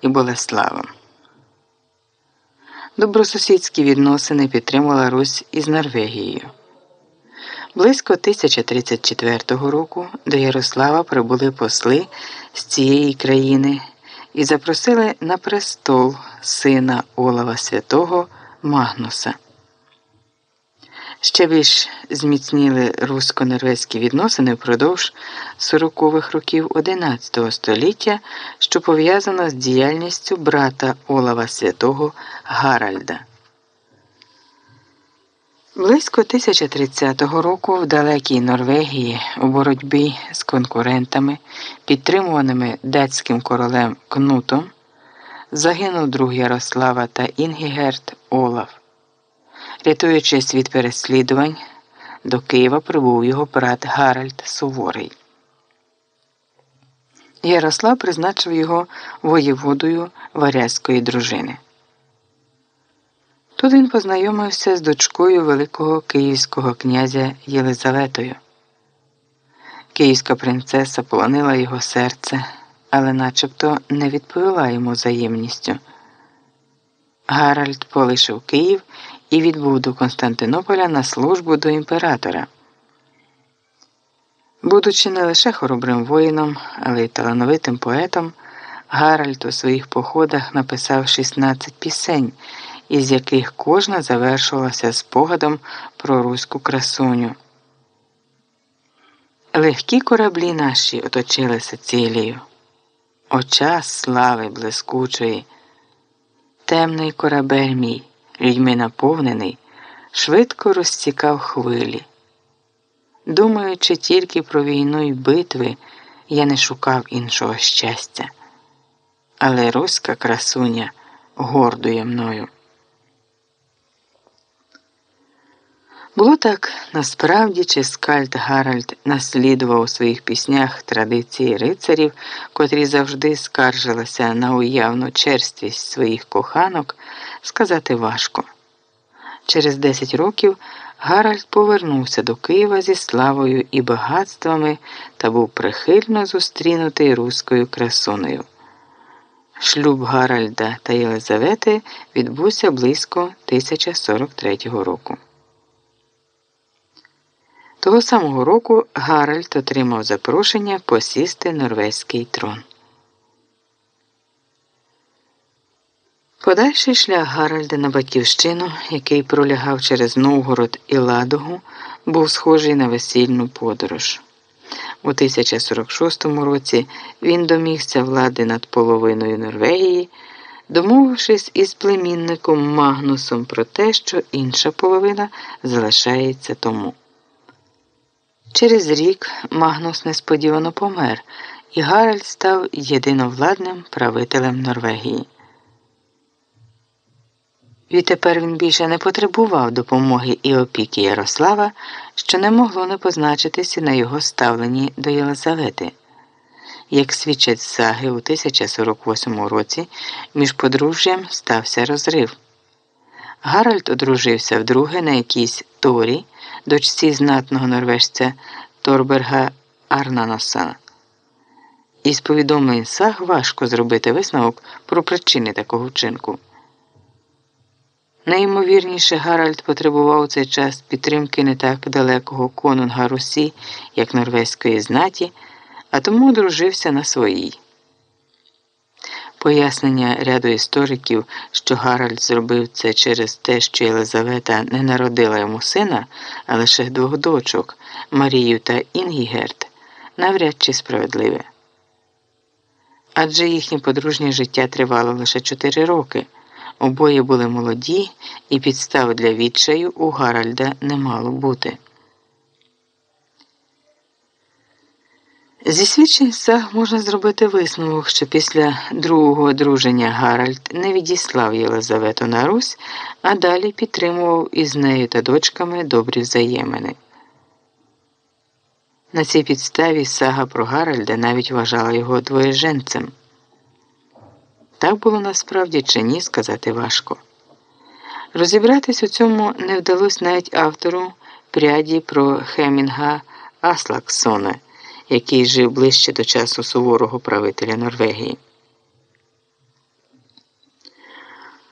і Болеславом. Добросусідські відносини підтримувала Русь із Норвегією. Близько 1034 року до Ярослава прибули посли з цієї країни і запросили на престол сина Олава Святого Магнуса. Ще більш зміцніли русько-норвезькі відносини впродовж 40-х років XI століття, що пов'язано з діяльністю брата Олава Святого Гаральда. Близько 1030 року в далекій Норвегії у боротьбі з конкурентами, підтримуваними датським королем Кнутом, загинув друг Ярослава та Інгігерт Олав. Рятуючись від переслідувань, до Києва прибув його брат Гаральд Суворий. Ярослав призначив його воєводою варязької дружини. Тут він познайомився з дочкою Великого київського князя Єлизаветою. Київська принцеса полонила його серце, але начебто не відповіла йому взаємністю. Гаральд полишив Київ і відбув до Константинополя на службу до імператора. Будучи не лише хоробрим воїном, але й талановитим поетом, Гаральд у своїх походах написав 16 пісень, із яких кожна завершувалася спогадом про руську красуню. Легкі кораблі наші оточили Сицилію. О час слави блискучої, темний корабель мій людьми наповнений, швидко розцікав хвилі. Думаючи тільки про війну й битви, я не шукав іншого щастя. Але руська красуня гордує мною. Було так насправді, чи скальд Гаральд наслідував у своїх піснях традиції рицарів, котрі завжди скаржилися на уявну черствість своїх коханок, сказати важко. Через 10 років Гаральд повернувся до Києва зі славою і багатствами та був прихильно зустрінутий руською красунею. Шлюб Гаральда та Єлизавети відбувся близько 1043 року. Того самого року Гаральд отримав запрошення посісти норвезький трон. Подальший шлях Гаральда на Батьківщину, який пролягав через Новгород і Ладогу, був схожий на весільну подорож. У 1046 році він домігся влади над половиною Норвегії, домовившись із племінником Магнусом про те, що інша половина залишається тому. Через рік Магнус несподівано помер, і Гаральд став єдиновладним правителем Норвегії. Відтепер він більше не потребував допомоги і опіки Ярослава, що не могло не позначитися на його ставленні до Єлизавети. Як свідчать саги у 1048 році, між подружжям стався розрив. Гаральд одружився вдруге на якійсь Торі, дочці знатного норвежця Торберга Арнаноса. Із повідомлень саг важко зробити висновок про причини такого вчинку. Найімовірніше Гаральд потребував у цей час підтримки не так далекого конунга Русі, як норвезької знаті, а тому одружився на своїй. Пояснення ряду істориків, що Гаральд зробив це через те, що Єлизавета не народила йому сина, а лише двох дочок Марію та Інгігерт, навряд чи справедливе. Адже їхнє подружнє життя тривало лише чотири роки. Обоє були молоді, і підстав для відчаю у Гаральда не мало бути. Зі свідчень саг можна зробити висновок, що після другого одруження Гаральд не відіслав Єлизавету на Русь, а далі підтримував із нею та дочками добрі взаємини. На цій підставі сага про Гаральда навіть вважала його двоєженцем. Так було насправді чи ні, сказати важко. Розібратись у цьому не вдалося навіть автору пряді про Хемінга Аслаксона, який жив ближче до часу суворого правителя Норвегії.